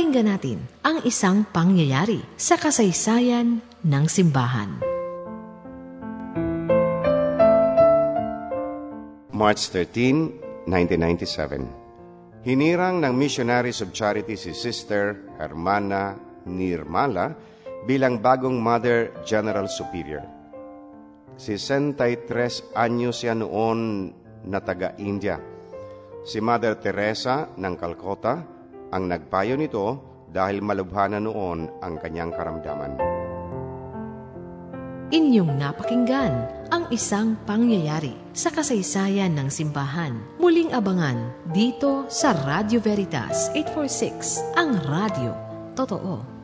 Pakinggan natin ang isang pangyayari sa kasaysayan ng simbahan. March 13, 1997. Hinirang ng Missionaries of Charity si Sister Hermana Nirmala bilang bagong Mother General Superior. 63 anyos siya noon na taga-India. Si Mother Teresa ng Calcutta ang nagpayo nito dahil malubhana noon ang kanyang karamdaman. Inyong napakinggan ang isang pangyayari sa kasaysayan ng simbahan. Muling abangan dito sa Radio Veritas 846, ang radio. Totoo.